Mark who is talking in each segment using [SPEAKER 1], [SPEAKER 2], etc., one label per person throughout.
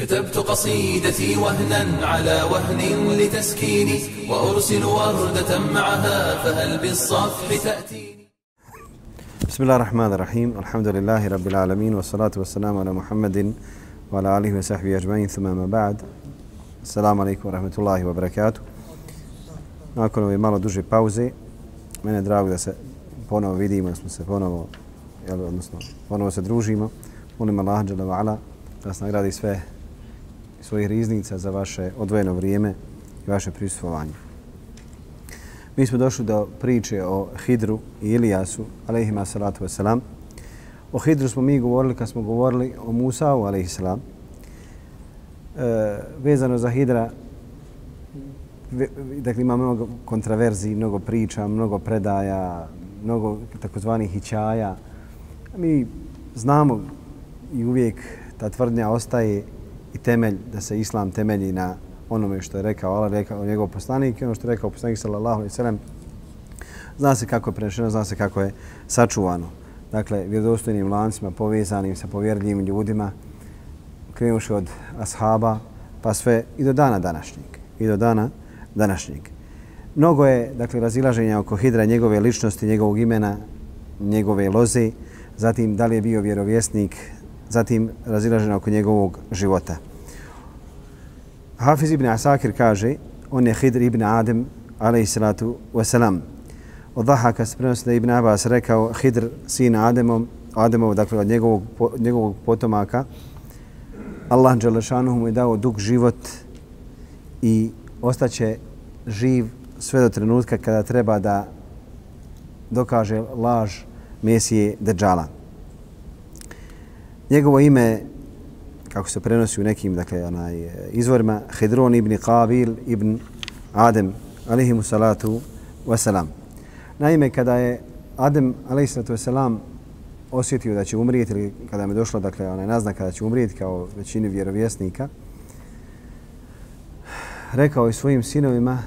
[SPEAKER 1] كتبت قصيدتي وهنا على وهن لتسكيني وأرسل وردة معها فهل بالصفح تأتيني؟
[SPEAKER 2] بسم الله الرحمن الرحيم الحمد لله رب العالمين والصلاة والسلام على محمد وعلى آله وصحبه أجمعين ثم ما بعد. السلام عليكم ورحمة الله وبركاته. Nakon ove malo duže pauze, mene je drago da se ponovo vidimo, da smo se ponovo, jel, odnosno, ponovo se družimo. Molim Allah, da nas nagradi sve svojih riznica za vaše odvojeno vrijeme i vaše prisustvovanje. Mi smo došli do priče o Hidru i Ilijasu, alaihima salatu wasalam. O Hidru smo mi govorili kad smo govorili o Musa'u, alaihissalam. E, vezano za Hidra, dakle ima mnogo kontraverzi, mnogo priča, mnogo predaja, mnogo takozvanih hićaja. Mi znamo i uvijek ta tvrdnja ostaje i temelj da se islam temelji na onome što je rekao Allah, rekao njegov poslanik i ono što je rekao poslanik sallallahu alejhi ve sellem. Zna se kako je prenešeno, zna se kako je sačuvano. Dakle, vjerodostojnim lancima povezanim sa povjerljivim ljudima, krenuši od ashaba, pa sve i do dana današnjeg. I do dana današnjeg. Mnogo je, dakle, razilaženja oko Hidra, njegove ličnosti, njegovog imena, njegove loze, zatim da li je bio vjerovjesnik, zatim razilažena oko njegovog života. Hafiz ibn Asakir kaže, on je Hidr ibn Adem, alaih salatu wasalam. Od Dahaka se prenosi da ibn Abbas rekao Hidr, sin Ademom, Ademov, dakle od njegovog, njegovog potomaka, Allah Đelešanuhu mu je dao dug život i ostaće živ sve do trenutka kada treba da dokaže laž Mesije Dejjala. Njegovo ime, kako se prenosi u nekim dakle, onaj, e, izvorima, Hidron ibn Qabil ibn Adem, alihimu salatu wasalam. Naime, kada je Adem, alihimu salatu wasalam, osjetio da će umrijeti, ili kada mi je došlo dakle, onaj naznaka da će umrijeti kao većini vjerovjesnika, rekao je svojim sinovima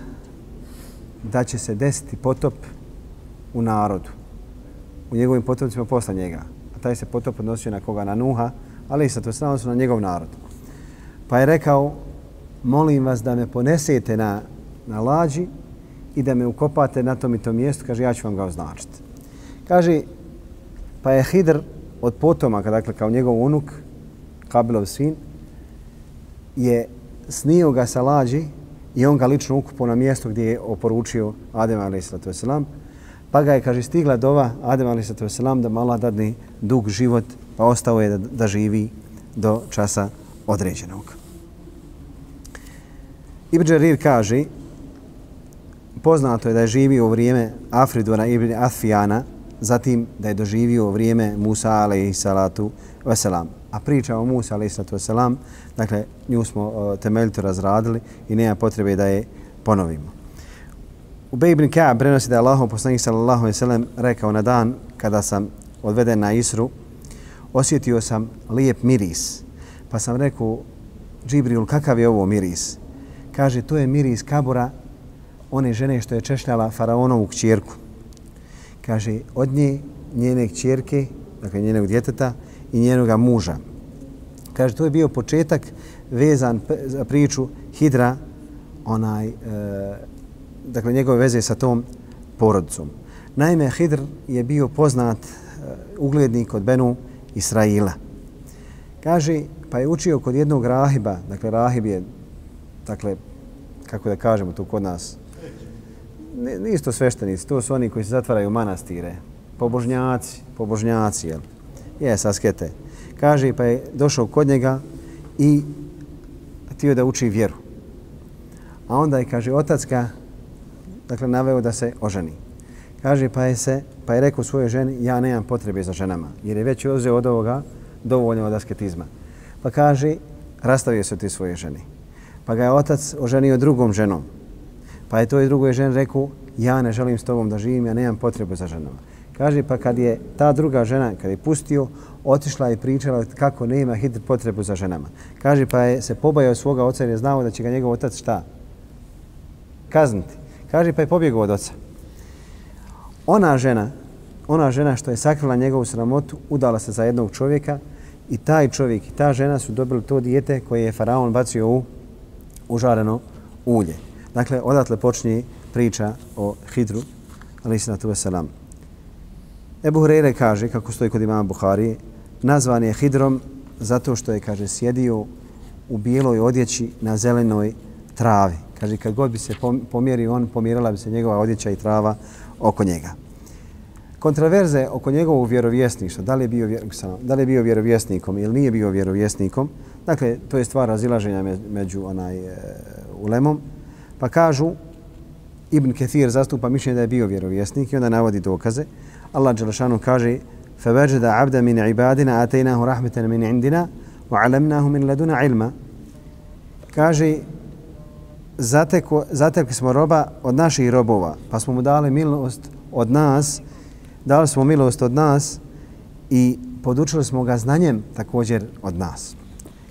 [SPEAKER 2] da će se desiti potop u narodu, u njegovim potomcima posla njega taj se potop odnosio na koga? Na Nuha, ali i sa to su na njegov narod. Pa je rekao, molim vas da me ponesete na, na lađi i da me ukopate na tom i tom mjestu, kaže, ja ću vam ga označiti. Kaže, pa je Hidr od potomaka, dakle kao njegov unuk, Kabilov sin, je snio ga sa lađi i on ga lično ukupao na mjesto gdje je oporučio Adem a.s. Pa ga je, kaže, stigla dova Adem a.s. da mala dadne dug život, pa ostao je da, da živi do časa određenog. Ibn Jarir kaže, poznato je da je živio u vrijeme Afridona ibn Afijana, zatim da je doživio vrijeme Musa alaihi salatu veselam. A priča o Musa alaihi salatu veselam, dakle, nju smo temeljito razradili i nema potrebe da je ponovimo. Ubej ibn Ka prenosi da je Allahov poslanik sallallahu alejhi ve sellem rekao na dan kada sam odveden na Isru, osjetio sam lijep miris. Pa sam rekao, Džibril, kakav je ovo miris? Kaže, to je miris kabura one žene što je češljala faraonovu kćerku. Kaže, od nje, njene kćerke, dakle njenog djeteta i njenog muža. Kaže, to je bio početak vezan za priču Hidra, onaj, e, dakle njegove veze sa tom porodicom. Naime, Hidr je bio poznat e, uglednik od Benu Israila. Kaže, pa je učio kod jednog rahiba, dakle rahib je, dakle, kako da kažemo tu kod nas, nisu to sveštenici, to su oni koji se zatvaraju manastire, pobožnjaci, pobožnjaci, jel? Je, saskete. Kaže, pa je došao kod njega i htio da uči vjeru. A onda je, kaže, otac ga, dakle, naveo da se oženi. Kaže, pa je se, pa je rekao svojoj ženi, ja nemam potrebe za ženama, jer je već uzeo od ovoga dovoljno od asketizma. Pa kaže, rastavio se ti svoje ženi. Pa ga je otac oženio drugom ženom. Pa je toj drugoj ženi rekao, ja ne želim s tobom da živim, ja nemam potrebe za ženama. Kaže, pa kad je ta druga žena, kad je pustio, otišla i pričala kako ne ima hitr potrebu za ženama. Kaže, pa je se pobajao svoga oca jer je znao da će ga njegov otac šta? Kazniti. Kaže, pa je pobjegao od oca ona žena, ona žena što je sakrila njegovu sramotu, udala se za jednog čovjeka i taj čovjek i ta žena su dobili to dijete koje je faraon bacio u užareno ulje. Dakle, odatle počinje priča o Hidru, ali se na tu selam. Ebu Hureyre kaže, kako stoji kod imama Buhari, nazvan je Hidrom zato što je, kaže, sjedio u bijeloj odjeći na zelenoj travi. Kaže, kad god bi se pomjerio on, pomjerila bi se njegova odjeća i trava oko njega. Kontraverze oko njegovog vjerovjesništva, da li je bio, da li je bio vjerovjesnikom ili nije bio vjerovjesnikom, dakle, to je stvar razilaženja među onaj, e, ulemom, pa kažu, Ibn Kethir zastupa mišljenje da je bio vjerovjesnik i onda navodi dokaze. Allah Đelešanu kaže فَوَجَدَ عَبْدَ مِنْ عِبَادِنَا أَتَيْنَاهُ رَحْمَةً مِنْ عِنْدِنَا وَعَلَمْنَاهُ مِنْ لَدُنَ عِلْمًا Kaže, zateko, zatekli smo roba od naših robova, pa smo mu dali milost od nas, dali smo milost od nas i podučili smo ga znanjem također od nas.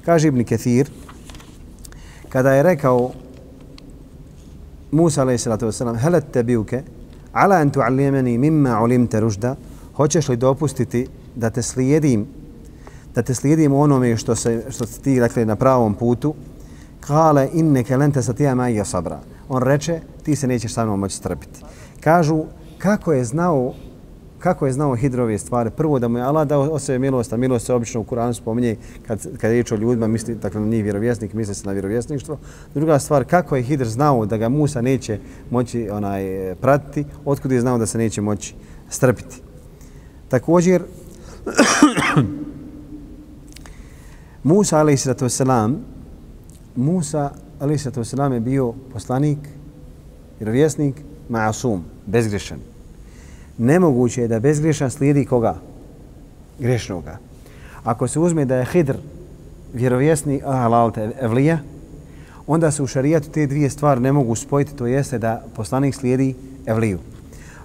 [SPEAKER 2] Kaže Ibn Ketir, kada je rekao Musa a.s. salatu te biuke, ala en tu'allimeni mimma ulimte ružda, hoćeš li dopustiti da te slijedim, da te slijedim onome što se, što ti, dakle, na pravom putu, kale inneke lente sa tija maja sabra. On reče, ti se nećeš sa mnom moći strpiti. Kažu, kako je znao kako je znao hidrove stvari. Prvo da mu je Allah dao o sebe milost, a milost se obično u Kuranu spominje kad, kad je riječ o ljudima, misli, dakle na njih vjerovjesnik, misli se na vjerovjesništvo. Druga stvar, kako je hidr znao da ga Musa neće moći onaj pratiti, otkud je znao da se neće moći strpiti. Također, Musa a.s. Musa a.s. je bio poslanik, vjerovjesnik, ma'asum, bezgrešan nemoguće je da bezgrešan slijedi koga? Grešnoga. Ako se uzme da je Hidr vjerovjesni Ahalalte Evlija, onda se u šarijatu te dvije stvari ne mogu spojiti, to jeste da poslanik slijedi Evliju.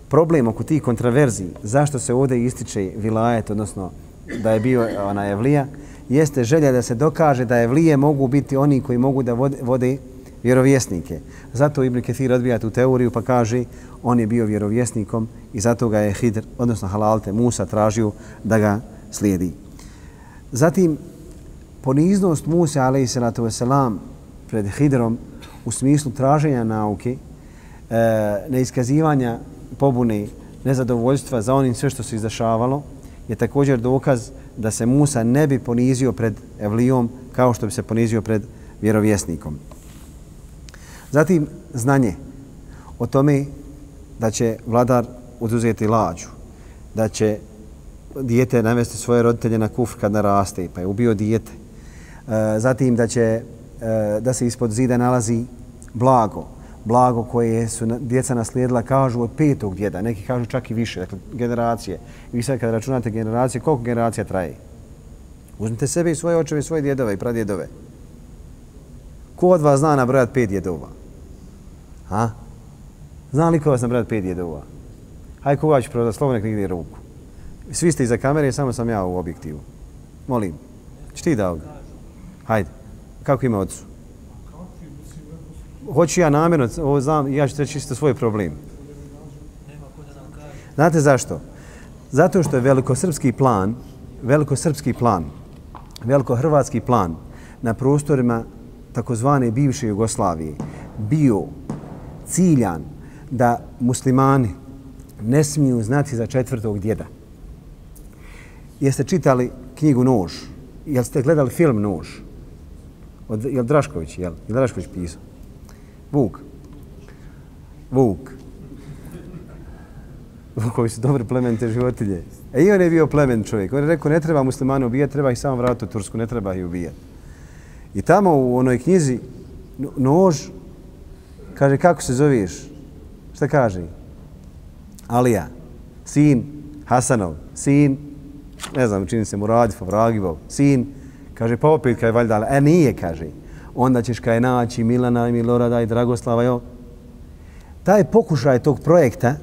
[SPEAKER 2] Problem oko tih kontraverzi, zašto se ovdje ističe vilajet, odnosno da je bio ona Evlija, jeste želja da se dokaže da je vlije mogu biti oni koji mogu da vode, vjerovjesnike. Zato Ibn Kathir odbija tu teoriju pa kaže on je bio vjerovjesnikom i zato ga je Hidr, odnosno Halalte Musa, tražio da ga slijedi. Zatim, poniznost Musa, alaihi salatu wasalam, pred Hidrom u smislu traženja nauke, e, neiskazivanja pobune, nezadovoljstva za onim sve što se izdašavalo, je također dokaz da se Musa ne bi ponizio pred Evlijom kao što bi se ponizio pred vjerovjesnikom. Zatim, znanje o tome da će vladar oduzeti lađu, da će dijete navesti svoje roditelje na kufr kad naraste, pa je ubio dijete. E, zatim da će e, da se ispod zida nalazi blago, blago koje su djeca naslijedila, kažu od petog djeda, neki kažu čak i više, dakle generacije. I vi sad kad računate generacije, koliko generacija traje? Uzmite sebe i svoje očeve, svoje djedove i pradjedove. Ko od vas zna nabrojati pet djedova? Ha? Zna li ko vas nabrojati pet djedova? Hajde koga ću prodati, slovo nek nigdje ruku. Svi ste iza kamere, samo sam ja u objektivu. Molim. Či ti da? Hajde. Kako ima ocu? Hoću ja namjerno, ovo znam, ja ću reći isto svoj problem. Znate zašto? Zato što je velikosrpski plan, velikosrpski plan, velikohrvatski plan na prostorima takozvane bivše Jugoslavije bio ciljan da muslimani ne smiju znati za četvrtog djeda. Jeste čitali knjigu Nož? Jel ste gledali film Nož? Od, jel Drašković, jel? Jel Drašković pisao? Vuk. Vuk. Vukovi su dobre plemente životinje. E i on je bio plemen čovjek. On je rekao, ne treba muslimane ubijati, treba ih samo vratiti u Tursku, ne treba ih ubijati. I tamo u onoj knjizi Nož kaže, kako se zoveš? Šta kaže? Alija, sin Hasanov, sin, ne znam, čini se Muradifov, Ragibov, sin, kaže, pa opet kaj valjda, e nije, kaže, onda ćeš kaj naći Milana i Milorada i Dragoslava, jo. Taj pokušaj tog projekta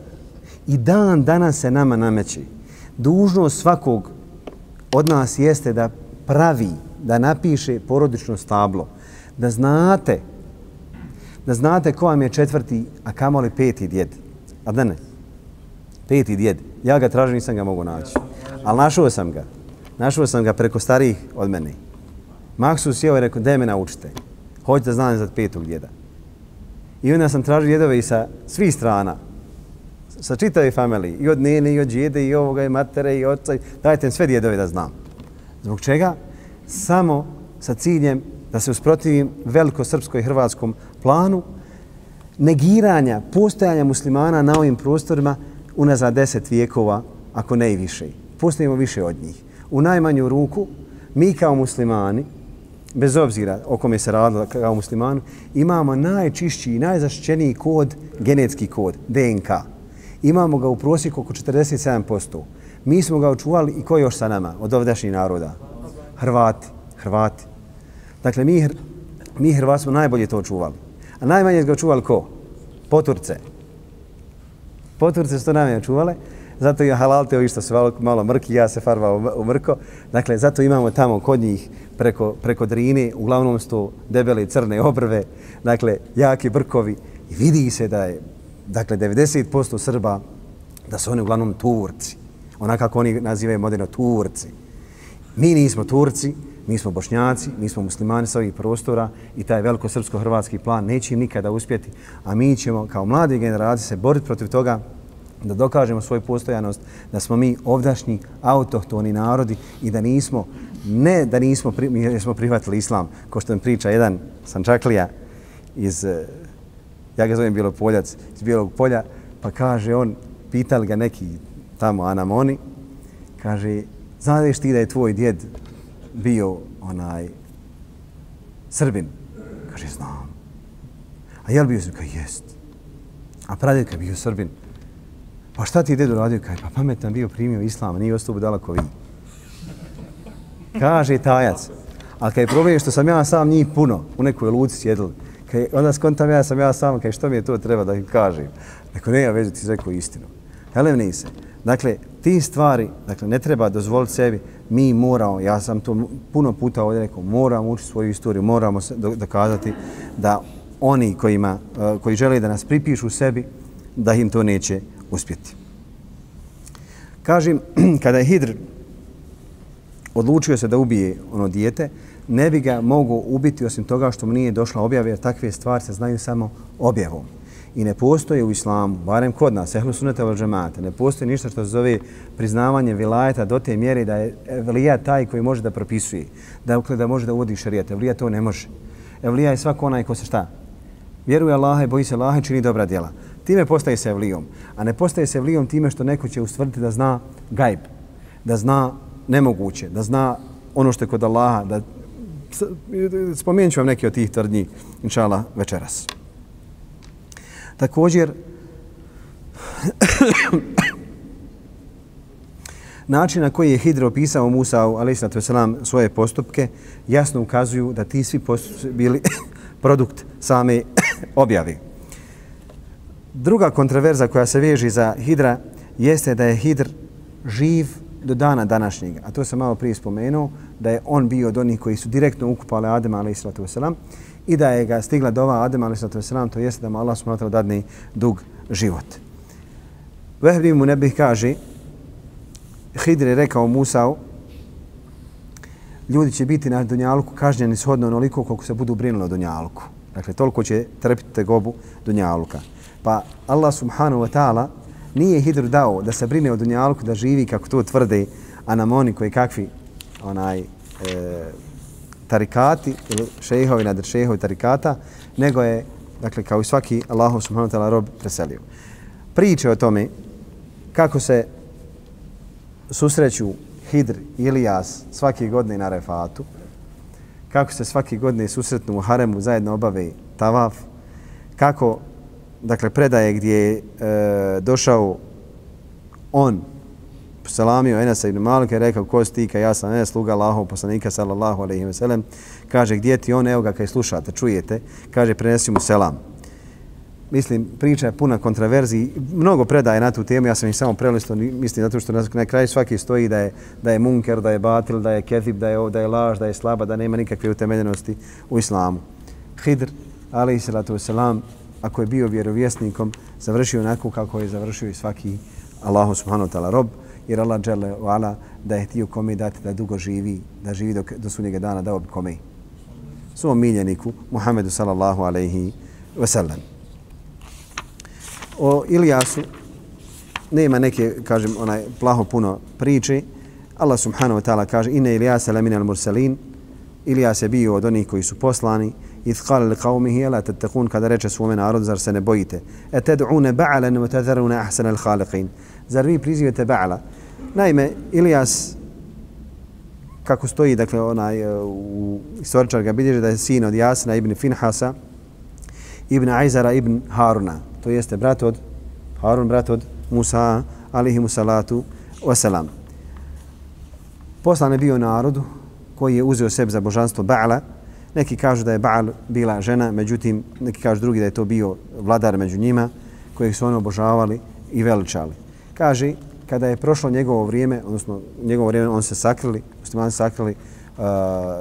[SPEAKER 2] i dan danas se nama nameći. Dužnost svakog od nas jeste da pravi, da napiše porodično stablo, da znate, da znate ko vam je četvrti, a kamoli peti djed. A da ne? Peti djed. Ja ga tražim, nisam ga mogu naći. Ali našao sam ga. Našao sam ga preko starih od mene. Maksus sjeo ovaj i rekao, daj me naučite. Hoćete da znam za petog djeda. I onda sam tražio djedove i sa svih strana, sa čitave familije, i od nene, i od djede, i ovoga, i matere, i oca. Dajte sve djedove da znam. Zbog čega? Samo sa ciljem da se usprotivim velikosrpskoj i hrvatskom planu negiranja postojanja muslimana na ovim prostorima unazad deset vijekova, ako ne i više. Postojimo više od njih. U najmanju ruku, mi kao muslimani, bez obzira o kome se radila kao muslimani, imamo najčišći i najzaštićeniji kod, genetski kod, DNK. Imamo ga u prosjeku oko 47%. Mi smo ga očuvali i ko još sa nama od ovdašnjih naroda? Hrvati. Hrvati. Dakle, mi, mi Hrvati smo najbolje to očuvali. A najmanje ga očuvali ko? Poturce. Poturce su to najmanje očuvale. Zato je halal teo što se malo mrki, ja se farbao u mrko. Dakle, zato imamo tamo kod njih preko, preko drine, uglavnom su debele crne obrve, dakle, jaki brkovi. I vidi se da je, dakle, 90% Srba, da su oni uglavnom Turci. Onako kako oni nazivaju moderno Turci. Mi nismo Turci, mi smo bošnjaci, mi smo muslimani sa ovih prostora i taj veliko srpsko-hrvatski plan neće im nikada uspjeti, a mi ćemo kao mlade generacije se boriti protiv toga da dokažemo svoju postojanost, da smo mi ovdašnji autohtoni narodi i da nismo, ne da nismo, mi smo prihvatili islam, ko što mi priča jedan sančaklija iz, eh, ja ga zovem Bjelopoljac, iz Bijelog polja, pa kaže on, pitali ga neki tamo anamoni, kaže, znaš ti da je tvoj djed bio onaj Srbin? Kaže, znam. A jel bio Srbin? Kaže, jest. A pradjed kad bio Srbin? Pa šta ti je dedo radio? Kaže, pa pametan bio primio islam, nije ostao budala ko vi. Kaže tajac. Ali kad je problem što sam ja sam njih puno u nekoj luci sjedili, kaj, onda skontam ja sam ja sam, kaj što mi je to treba da im kažem? Neko ne ja već ti rekao istinu. Helem nise. Dakle, ti stvari, dakle, ne treba dozvoliti sebi, mi moramo, ja sam to puno puta ovdje rekao, moramo učiti svoju istoriju, moramo se dokazati da oni kojima, eh, koji žele da nas pripišu sebi, da im to neće uspjeti. Kažem, kada je Hidr odlučio se da ubije ono dijete, ne bi ga mogu ubiti osim toga što mu nije došla objava, jer takve stvari se znaju samo objavom i ne postoje u islamu, barem kod nas, ehlu suneta val džemata, ne postoji ništa što se zove priznavanje vilajeta do te mjere da je evlija taj koji može da propisuje, da, da može da uvodi šarijat. Evlija to ne može. Evlija je svako onaj ko se šta? Vjeruje Allaha i boji se Allaha i čini dobra djela. Time postaje se evlijom. A ne postaje se evlijom time što neko će ustvrditi da zna gajb, da zna nemoguće, da zna ono što je kod Allaha, da spomenut ću vam neke od tih tvrdnji, inšala, večeras. Također, način na koji je Hidro opisao Musa, ali svoje postupke, jasno ukazuju da ti svi postupci bili produkt same objave. Druga kontroverza koja se veži za Hidra jeste da je Hidr živ do dana današnjeg. A to sam malo prije spomenuo, da je on bio od onih koji su direktno ukupali Adema, ali i i da je ga stigla dova Adema ali sallatu wasalam, to jeste da mu Allah subhanahu dadne dug život. Vehbi mu ne bih kaže, Hidr je rekao Musao, ljudi će biti na Dunjalku kažnjeni shodno onoliko koliko se budu brinuli o Dunjalku. Dakle, toliko će trpiti tegobu Dunjaluka. Pa Allah subhanahu wa ta'ala nije Hidru dao da se brine o Dunjalku, da živi kako to tvrde anamoni koji kakvi onaj, e, tarikati ili šehovi nad šehovi tarikata, nego je, dakle, kao i svaki Allahov subhanahu ta'ala rob preselio. Priče o tome kako se susreću Hidr i Ilijas svake godine na Refatu, kako se svake godine susretnu u Haremu zajedno obave tavaf, kako, dakle, predaje gdje je e, došao on salamio Enesa ibn Malika i rekao ko si ti? Ka ja sam Enes sluga Allahov poslanika sallallahu alejhi ve sellem kaže gdje ti on? Evo ga kaj slušate čujete? Kaže prenesi mu selam. Mislim priča je puna kontroverzi mnogo predaje na tu temu ja sam ih samo prelistao mislim zato što na kraju svaki stoji da je da je munker da je batil da je kezib da je da je laž da je slaba da nema nikakve utemeljenosti u islamu. Hidr alaihi salatu selam ako je bio vjerovjesnikom završio onako kako je završio i svaki Allahu subhanahu wa ta'ala rob jer Allah dželle ala da je htio kome dati da dugo živi, da živi dok, do sunnjega dana, dao bi kome. Svom miljeniku, Muhammedu sallallahu alaihi wa sallam. O Ilijasu nema neke, kažem, onaj plaho puno priče. Allah subhanahu wa ta'ala kaže Inne Ilijasa lamina al-mursalin. Ilijas je bio od onih koji su poslani idh qala li qawmihi la tattaqun kada reče svome narodu zar se ne bojite? e ba'alan wa tadharuna ahsana al khaliqin zar vi prizivate ba'ala? naime Ilijas kako stoji dakle onaj u istoričar ga bilježi da je sin od Jasna ibn Finhasa ibn Ajzara ibn Haruna to jeste brat od Harun brat od Musa alihimu salatu wasalam. Poslan je bio narodu koji je uzeo sebi za božanstvo Ba'ala Neki kažu da je Baal bila žena, međutim, neki kažu drugi da je to bio vladar među njima, kojeg su oni obožavali i veličali. Kaže, kada je prošlo njegovo vrijeme, odnosno njegovo vrijeme, on se sakrili, muslimani sakrili uh,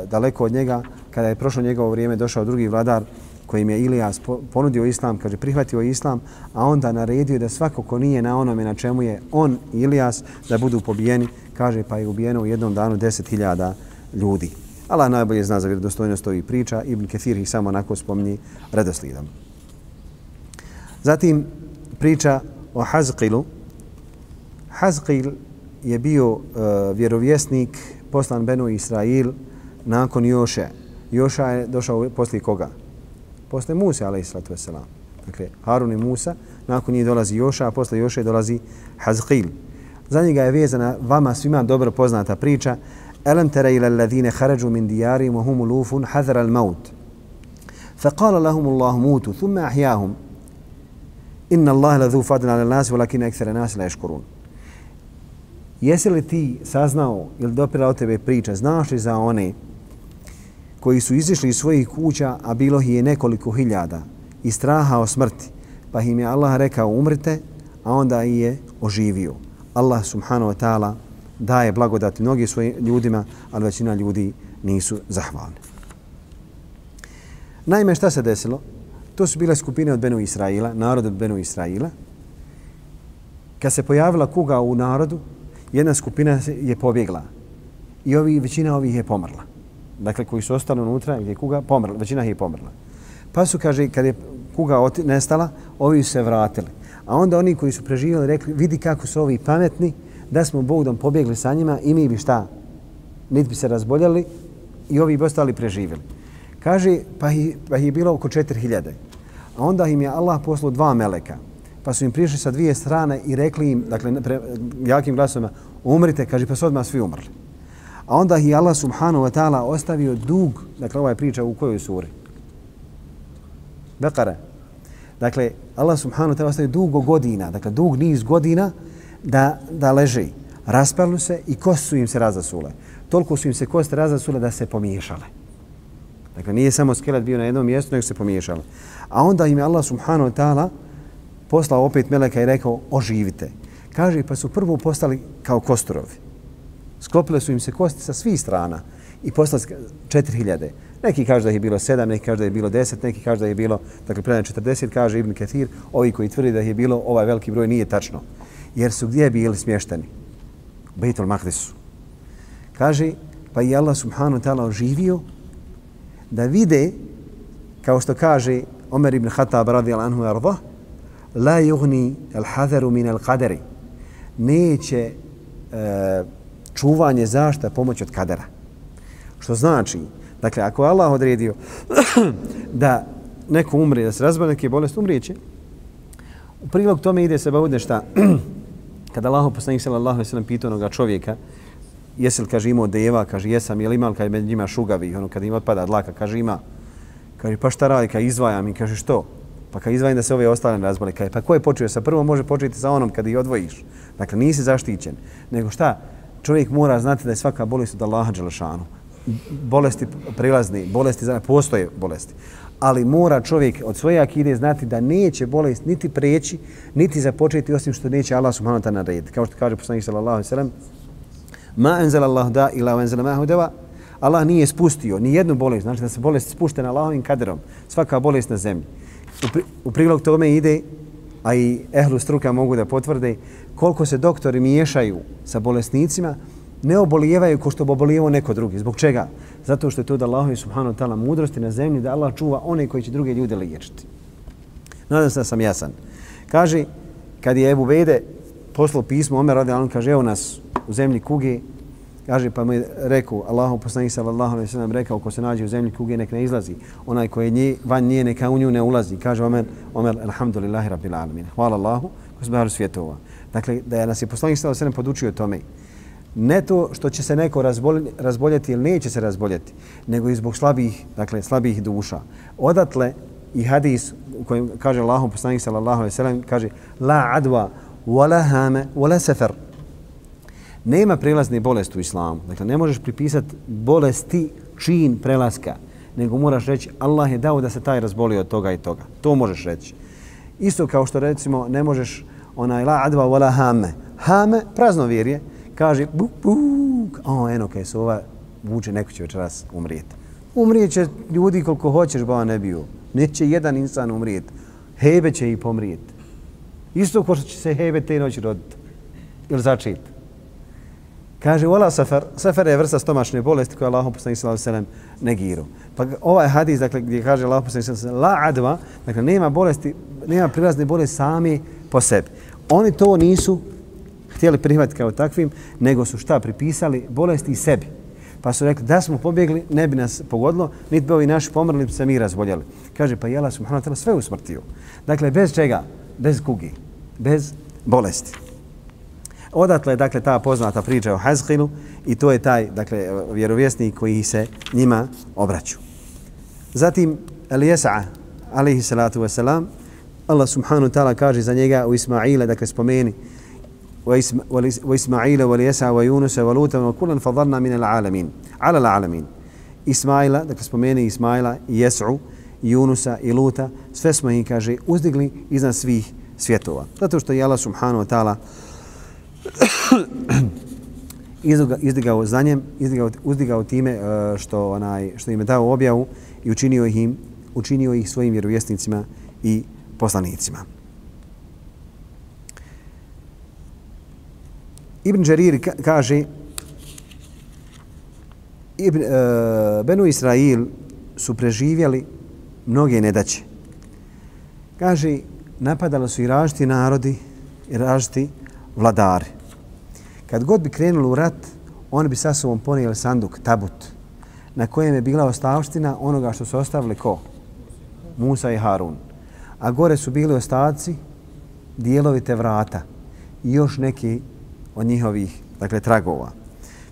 [SPEAKER 2] daleko od njega, kada je prošlo njegovo vrijeme, došao drugi vladar kojim je Ilijas ponudio islam, kaže, prihvatio islam, a onda naredio da svako ko nije na onome na čemu je on, Ilijas, da budu pobijeni, kaže, pa je ubijeno u jednom danu deset hiljada ljudi. Allah najbolje zna za vjerodostojnost ovih priča. Ibn Kathir ih samo onako spomni redoslidom. Zatim priča o Hazqilu. Hazqil je bio uh, vjerovjesnik poslan Benu Israil nakon Joše. Joša je došao poslije koga? Posle Musa, alaih sallatu wasalam. Dakle, Harun i Musa, nakon njih dolazi Joša, a posle Joše dolazi Hazqil. Za njega je vezana vama svima dobro poznata priča ألم تر إلى الذين خرجوا من ديارهم وهم ألوف حذر الموت فقال لهم الله موتوا ثم أحياهم إن الله لذو فضل على الناس ولكن أكثر الناس لا يشكرون Jesi li ti saznao ili dopira od tebe priča, znaš li za one koji su izišli iz svojih kuća, a bilo ih je nekoliko hiljada i straha o smrti, pa im je Allah rekao umrite, a onda ih je oživio. Allah subhanahu wa ta'ala daje blagodati mnogim svojim ljudima, ali većina ljudi nisu zahvalni. Naime, šta se desilo? To su bile skupine od Benu Israila, narod od Benu Israila. Kad se pojavila kuga u narodu, jedna skupina je pobjegla. I ovi, većina ovih je pomrla. Dakle, koji su ostali unutra, je kuga pomrla, većina je pomrla. Pa su, kaže, kad je kuga nestala, ovi su se vratili. A onda oni koji su preživjeli rekli, vidi kako su ovi pametni, da smo Bogdom pobjegli sa njima i mi bi šta? Niti bi se razboljeli i ovi bi ostali preživjeli. Kaže, pa ih, pa ih je bilo oko 4000. A onda im je Allah poslao dva meleka. Pa su im prišli sa dvije strane i rekli im, dakle, pre, jakim glasovima, umrite, kaže, pa su odmah svi umrli. A onda ih Allah subhanahu wa ta'ala ostavio dug, dakle, ova je priča u kojoj suri? Bekara. Dakle, Allah subhanahu wa ta'ala ostavio dugo godina, dakle, dug niz godina, da, da leži. Raspalu se i kosti su im se razasule. Toliko su im se kosti razasule da se pomiješale. Dakle, nije samo skelet bio na jednom mjestu, nego se pomiješale. A onda im je Allah subhanahu wa ta'ala poslao opet meleka i rekao oživite. Kaže, pa su prvo postali kao kostorovi. Sklopile su im se kosti sa svih strana i postali četiri hiljade. Neki kažu da je bilo sedam, neki kažu da je bilo deset, neki kažu da je bilo, dakle, predanje četrdeset, kaže Ibn Kathir, ovi koji tvrdi da je bilo ovaj veliki broj nije tačno jer su gdje bili smješteni? U Bejtul Mahdisu. Kaže, pa i Allah subhanahu wa ta'ala oživio da vide, kao što kaže Omer ibn Khattab radijal anhu arda, la yugni al hadaru min al qadari. Neće e, čuvanje zašta pomoć od kadera. Što znači, dakle, ako Allah odredio da neko umri, da se razboj neke bolest, umrijeće, u prilog tome ide se bavudne šta kada Allah poslanik sallallahu alejhi ve sellem pitao onoga čovjeka jesi li kaže imao deva? Kaže jesam. Je li imao? Kad među njima šugavi. Ono kad im otpada dlaka kaže ima. Kaže pa šta radi? Kaže izvajam i kaže što? Pa kad izvajam da se ove ostale razbole. Kaže pa ko je počeo sa prvom, može početi sa onom kad ih odvojiš. Dakle nisi zaštićen. Nego šta? Čovjek mora znati da je svaka bolest od Allaha dželešanu bolesti prilazni bolesti postoje bolesti ali mora čovjek od svoje akide znati da neće bolest niti preći, niti započeti osim što neće Allah subhanahu wa ta'ala narediti. Kao što kaže poslanik sallallahu alejhi ve sellem: Ma anzala Allah da ila anzala ma hudawa. Allah nije spustio ni jednu bolest, znači da se bolest spušta na Allahovim kaderom. Svaka bolest na zemlji. U, pri, u prilog tome ide a i ehlu struka mogu da potvrde, koliko se doktori miješaju sa bolesnicima, ne obolijevaju ko što bi obolijevao neko drugi. Zbog čega? Zato što je to da Allah i subhanahu ta'ala mudrosti na zemlji, da Allah čuva one koji će druge ljude liječiti. Nadam se da sam jasan. Kaže, kad je Ebu Bede poslao pismo, Omer radi, on kaže, evo nas u zemlji kuge, kaže, pa mu je rekao, Allahu poslanik sallallahu alaihi sallam rekao, ko se nađe u zemlji kuge, nek ne izlazi. Onaj koji je nje, van nje, neka u nju ne ulazi. Kaže Omer, Omer, alhamdulillahi rabbil alamin. Hvala Allahu, gospodaru svjetova. Dakle, da je nas je poslanik sallallahu alaihi sallam podučio tome. Ne to što će se neko razboljeti ili neće se razboljeti, nego i zbog slabih, dakle, slabih duša. Odatle i hadis u kojem kaže Allahom poslanik sallallahu alaihi sallam, kaže La adwa wala hame wala sefer. Nema prelazne bolesti u islamu. Dakle, ne možeš pripisati bolesti čin prelaska, nego moraš reći Allah je dao da se taj razboli od toga i toga. To možeš reći. Isto kao što recimo ne možeš onaj la adwa wala hame. Hame, prazno vjerje, kaže buk buk, o eno kaj se ova vuče, neko će večeras umrijeti. Umrijeće ljudi koliko hoćeš, ba ne bio. Neće jedan insan umrijeti. Hebe će i pomrijeti. Isto ko što će se hebe te noći roditi. Ili začeti. Kaže, vola sefer. Sefer je vrsta stomačne bolesti koja Allah poslanih sallahu sallam negiru. Pa ovaj hadis, dakle, gdje kaže Allah poslanih sallahu sallam, la adva, dakle, nema bolesti, nema prilazne bolesti sami po sebi. Oni to nisu htjeli prihvatiti kao takvim, nego su šta pripisali bolesti i sebi. Pa su rekli da smo pobjegli, ne bi nas pogodilo, niti bi ovi naši pomrli, se mi razboljeli. Kaže, pa jela subhanahu wa ta'ala sve usmrtio. Dakle, bez čega? Bez kugi. Bez bolesti. Odatle je dakle ta poznata priča o Hazhilu i to je taj dakle vjerovjesnik koji se njima obraću. Zatim Elijesa'a alaihi salatu wasalam Allah subhanahu wa ta'ala kaže za njega u Ismaila dakle spomeni وإسماعيل واليسع ويونس ولوطا وكلا فضلنا من العالمين على العالمين Ismaila, dakle spomeni Ismaila, Jes'u, Junusa i Luta, sve smo ih, kaže, uzdigli iznad svih svjetova. Zato što je Allah subhanahu wa ta'ala izdigao znanjem, izdigao, uzdigao time e, što, onaj, što im je dao objavu i učinio ih, im, učinio ih svojim vjerovjesnicima i poslanicima. Ibn Jarir kaže Ibn, e, Benu Israil su preživjeli mnoge nedaće. Kaže, napadalo su i različiti narodi i različiti vladari. Kad god bi krenuli u rat, oni bi sa sobom ponijeli sanduk, tabut, na kojem je bila ostavština onoga što su ostavili ko? Musa i Harun. A gore su bili ostaci, dijelovi te vrata i još neki od njihovih dakle, tragova.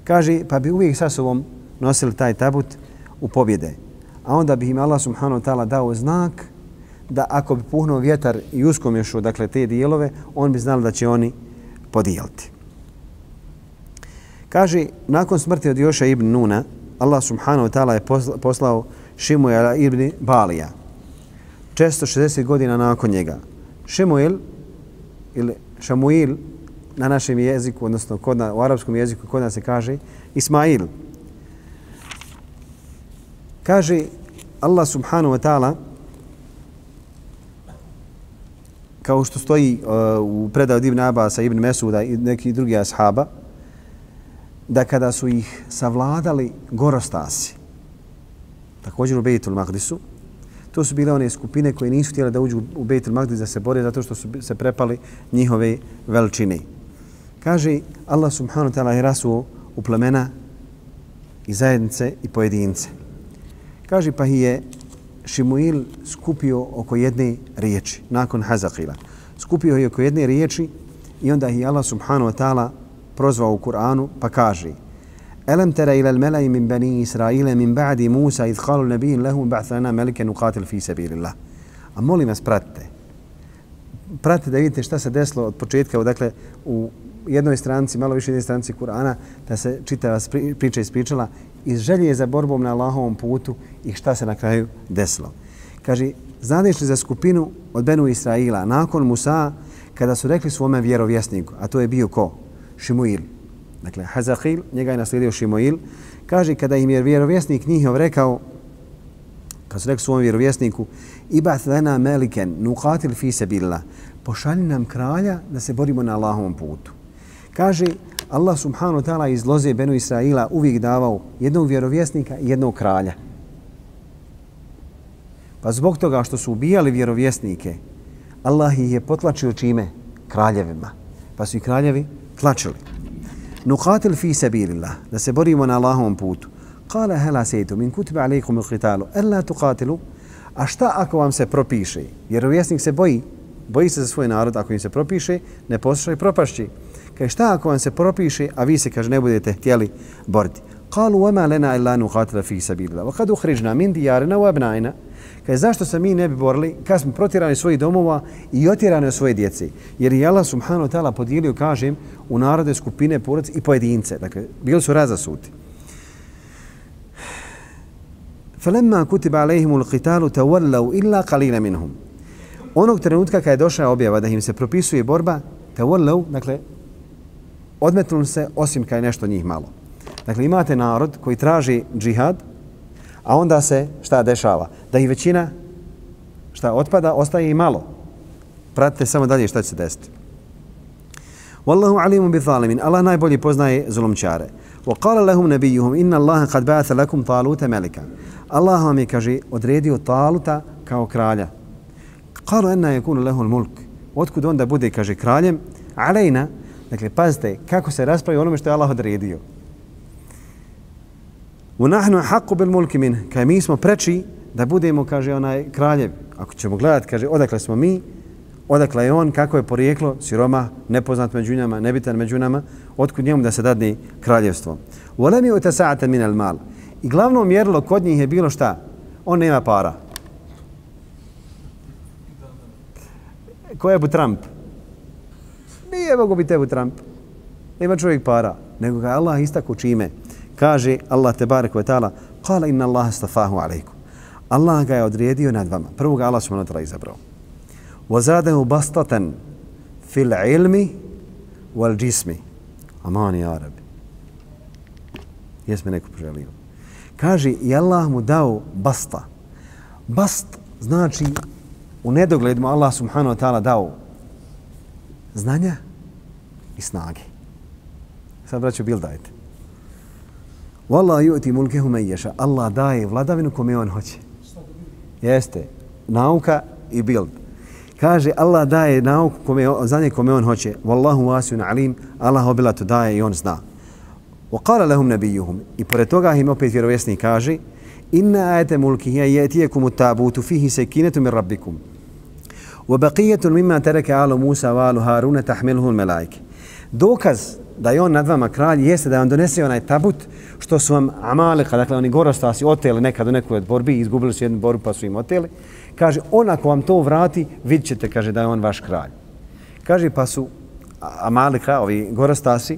[SPEAKER 2] Kaže, pa bi uvijek sa sobom nosili taj tabut u pobjede. A onda bi im Allah subhanahu wa ta'ala dao znak da ako bi puhnuo vjetar i uskom dakle, te dijelove, on bi znali da će oni podijeliti. Kaže, nakon smrti od Joša ibn Nuna, Allah subhanahu wa ta'ala je poslao Šimuela ibn Balija. 660 godina nakon njega. Šimuel ili Šamuil na našem jeziku, odnosno kod na, u arapskom jeziku kod nas se kaže Ismail. Kaže Allah subhanahu wa ta'ala kao što stoji uh, u predaju Ibn Abasa, Ibn Mesuda i neki drugi ashaba, da kada su ih savladali gorostasi, također u Bejtul Magdisu, to su bile one skupine koje nisu htjele da uđu u Bejtul Magdis da se bore zato što su se prepali njihove veličine. Kaže Allah subhanahu wa ta'ala je rasuo u plemena i zajednice i pojedince. Kaže pa je Šimuil skupio oko jedne riječi nakon Hazakila. Skupio je oko jedne riječi i onda je Allah subhanahu wa ta'ala prozvao u Kur'anu pa kaže Alam tera ila al-mala'i min bani Israila min ba'di Musa idh qalu nabiyyin lahum ba'thana malikan nuqatil fi sabilillah. A molim vas pratite. Pratite da vidite šta se desilo od početka, dakle u jednoj stranci, malo više jednoj stranci Kur'ana, da se čitava priča ispričala iz želje za borbom na Allahovom putu i šta se na kraju desilo. Kaže, znadeš li za skupinu od Benu Israila nakon Musa, kada su rekli svome vjerovjesniku, a to je bio ko? Šimuil. Dakle, Hazahil, njega je naslijedio Šimuil. Kaže, kada im je vjerovjesnik njihov rekao, kad su rekli svom vjerovjesniku, Ibat lena meliken nukatil fi sebillah, pošalji nam kralja da se borimo na Allahovom putu. Kaže, Allah subhanahu wa ta'ala iz loze Benu Israila uvijek davao jednog vjerovjesnika i jednog kralja. Pa zbog toga što su ubijali vjerovjesnike, Allah ih je potlačio čime? Kraljevima. Pa su i kraljevi tlačili. Nuhatil fi sabilillah, da se borimo na Allahovom putu. Qala hela sejtu, min kutiba alaikum il qitalu, ella tuqatilu. A šta ako vam se propiše? Vjerovjesnik se boji, boji se za svoj narod, ako im se propiše, ne poslušaj propašći. Kaže, šta ako vam se propiše, a vi se, kaže, ne budete htjeli boriti? Kalu, wama lena illa nuqatila fi sabilillah. Wa kad ukhrijna min diyarina wa abnaina. Kaže, zašto se mi ne bi borili kad smo protirani svojih domova i otjerani od svoje djece? Jer je Allah subhanahu wa ta'ala podijelio, kažem, u narode skupine, porac i pojedince. Dakle, bili su razasuti. فلما كتب عليهم القتال تولوا إلا قليلا منهم onog trenutka kada je došla objava da im se propisuje borba, tawallau, dakle, odmetnuli se osim kaj nešto njih malo. Dakle, imate narod koji traži džihad, a onda se šta dešava? Da i većina šta otpada, ostaje i malo. Pratite samo dalje šta će se desiti. Wallahu alimu bi zalimin. Allah najbolje poznaje zulumčare. Wa qala lahum nabiyuhum inna Allaha qad ba'atha lakum Taluta malika. Allah vam je kaže odredio Taluta kao kralja. Qala enna yakunu lahu al-mulk. Otkud onda bude kaže kraljem? Alejna. Dakle pazite kako se raspravi onome što je Allah odredio. U nahnu haqqu bil mulki min. Kaj mi smo preči da budemo, kaže onaj kraljev. Ako ćemo gledati, kaže, odakle smo mi, odakle je on, kako je porijeklo, siroma, nepoznat među nama, nebitan među nama, otkud njemu da se dadne kraljevstvo. U alemi u tesa'ata min al mal. I glavno mjerilo kod njih je bilo šta? On nema para. Ko je bu Trump? Nije mogo biti Ebu Trump. Nema čovjek para. Nego ga Allah istako čime? Kaže Allah te barek ve taala, Kala inna Allah stafahu alaikum. Allah ga je odredio nad vama. Prvo ga Allah subhanahu wa ta'ala izabrao. Wa bastatan fil ilmi wal jismi. Aman Arabi. Jesme neko poželio. Kaže i Allah mu dao basta. Bast znači u nedogled mu Allah subhanahu wa ta'ala dao znanja i snage. Sad braću bil dajte. Wallah yu'ti mulkehu man yasha. Allah daje vladavinu kome on hoće. Jeste. Nauka i build. Kaže Allah daje nauku kome znanje kome on hoće. Wallahu wasi'un alim. Allah obilato daje i on zna. Wa qala lahum nabiyuhum. I pored toga im opet vjerovjesnik kaže Inna ayata mulkihi yatiyakum at-tabutu fihi sakinatu min rabbikum. Wa مما ترك taraka موسى Musa هارون تحمله Haruna. Dokaz da je on nad vama kralj jeste da vam donese onaj tabut što su vam Amalika, dakle oni gorostasi oteli nekad u nekoj od borbi, izgubili su jednu borbu pa su im oteli. Kaže, on ako vam to vrati, vidjet ćete, kaže, da je on vaš kralj. Kaže, pa su Amalika, ovi gorostasi,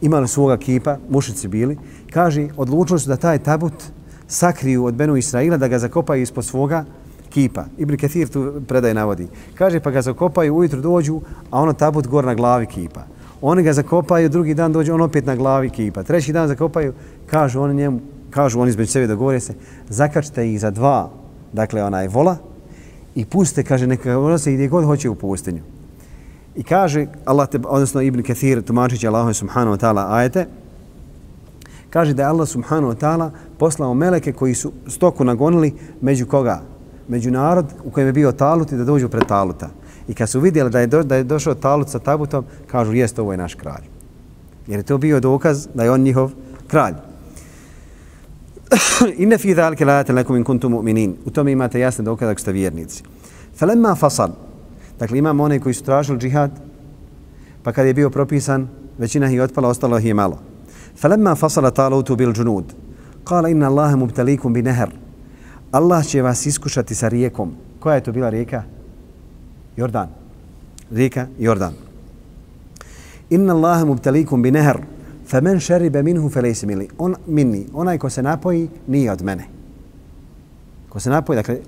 [SPEAKER 2] imali svoga kipa, mušici bili. Kaže, odlučili su da taj tabut sakriju od Benu Israila, da ga zakopaju ispod svoga kipa. Ibn Kathir tu predaj navodi. Kaže, pa ga zakopaju, ujutru dođu, a ono tabut gor na glavi kipa. Oni ga zakopaju, drugi dan dođe on opet na glavi kipa. Treći dan zakopaju, kažu oni njemu, kažu oni između sebe dogovore se, zakačite ih za dva, dakle onaj vola i puste, kaže, neka vola se gdje god hoće u pustinju. I kaže, Allah te, odnosno Ibn Kathir, tumačići Allah subhanahu wa ta'ala ajete, kaže da je Allah subhanahu wa ta'ala poslao meleke koji su stoku nagonili među koga? Među narod u kojem je bio talut i da dođu pred taluta. I kad su vidjeli da je, do, da je došao talut sa tabutom, kažu, jest, ovo je naš kralj. Jer je to bio dokaz da je on njihov kralj. Inna fi zalika la lakum in kuntum mu'minin. U tome imate jasne dokaze ako ste vjernici. Falamma fasal. Dakle, imamo one koji su tražili džihad, pa kad je bio propisan, većina ih je otpala, ostalo ih je malo. Falamma fasala talutu bil junud. Qala inna Allaha mubtalikum bi nahar. Allah će vas iskušati sa rijekom. Koja je to bila rijeka? Jordan. Rijeka Jordan. Inna Allahe mubtalikum bi neher, fa men šeribe minhu fe lejse mili. On, minni, onaj ko se napoji, nije od mene. Ko se napoji, dakle,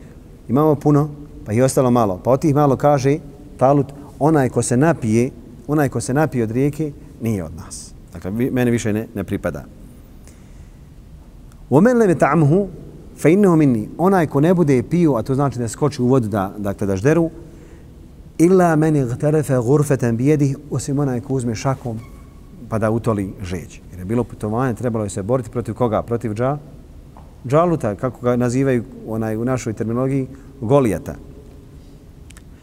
[SPEAKER 2] imamo puno, pa i ostalo malo. Pa od tih malo kaže Talut, onaj ko se napije, onaj ko se napije od rijeke, nije od nas. Dakle, mene više ne, ne pripada. O men leme ta'amhu, Fa innehu minni, onaj ko ne bude pio, a to znači da skoči u vodu da, dakle, da žderu, illa meni gterefe gurfeten bijedih, osim onaj ko uzme šakom pa da utoli žeđ. Jer je bilo putovanje, trebalo je se boriti protiv koga? Protiv dža? Džaluta, kako ga nazivaju onaj, u našoj terminologiji, Golijata.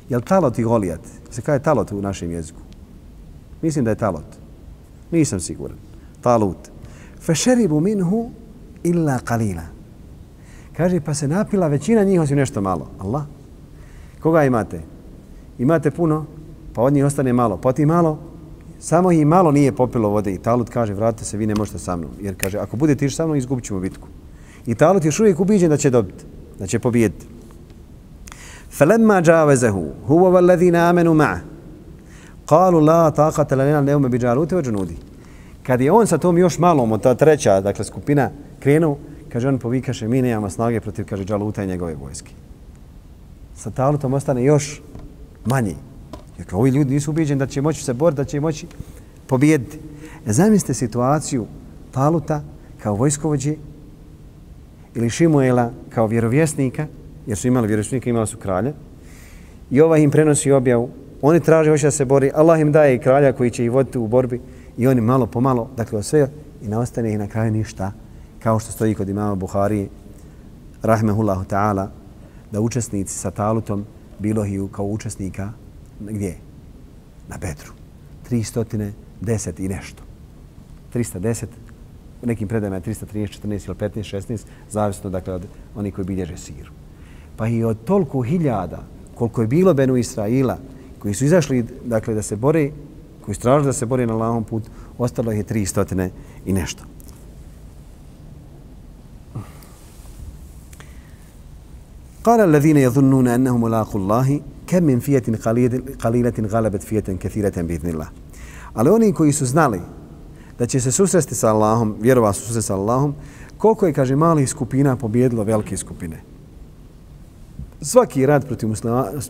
[SPEAKER 2] Je li talot i Golijat? Se kaže talot u našem jeziku? Mislim da je talot. Nisam siguran. Talut. Fešeribu minhu illa qalila. Kaže, pa se napila većina njih osim nešto malo. Allah. Koga imate? Imate puno, pa od njih ostane malo. Pa ti malo, samo i malo nije popilo vode. I Talut kaže, vratite se, vi ne možete sa mnom. Jer kaže, ako budete išli sa mnom, izgubit ćemo bitku. I Talut još uvijek ubiđen da će dobiti, da će pobijediti. فلما جاوزه هو والذين آمنوا معه قالوا لا طاقة لنا اليوم بجالوت وجنودي kad je on sa tom još malom, ta treća, dakle, skupina krenuo, kaže on povikaše, mi nemamo snage protiv, kaže, Džaluta i njegove vojske. Sa Talutom ostane još manji. Jer ovi ljudi nisu ubiđeni da će moći se boriti, da će moći pobijediti. E, zamislite situaciju Taluta kao vojskovođe ili Šimuela kao vjerovjesnika, jer su imali vjerovjesnika, imali su kralja, i ovaj im prenosi objavu, oni traže, hoće da se bori, Allah im daje i kralja koji će ih voditi u borbi, i oni malo po malo, dakle sve i ne ostane ih na kraju ništa, kao što stoji kod imama Buhari, rahmehullahu ta'ala, da učesnici sa talutom bilo ih kao učesnika gdje? Na Bedru. 310 i nešto. 310, u nekim predajama je 313, 14 ili 15, 16, zavisno dakle od onih koji bilježe siru. Pa i od toliko hiljada koliko je bilo Benu Israila, koji su izašli dakle, da se bore koji stražu da se bore na lahom put, ostalo je tri stotine i nešto. قال الذين يظنون أنهم ملاقوا الله كم من فية قليلة غلبت فية كثيرة بإذن الله Ali oni koji su znali da će se susresti sa Allahom, vjerova su susresti sa Allahom, koliko je, kaže, malih skupina pobjedilo velike skupine. Svaki rad protiv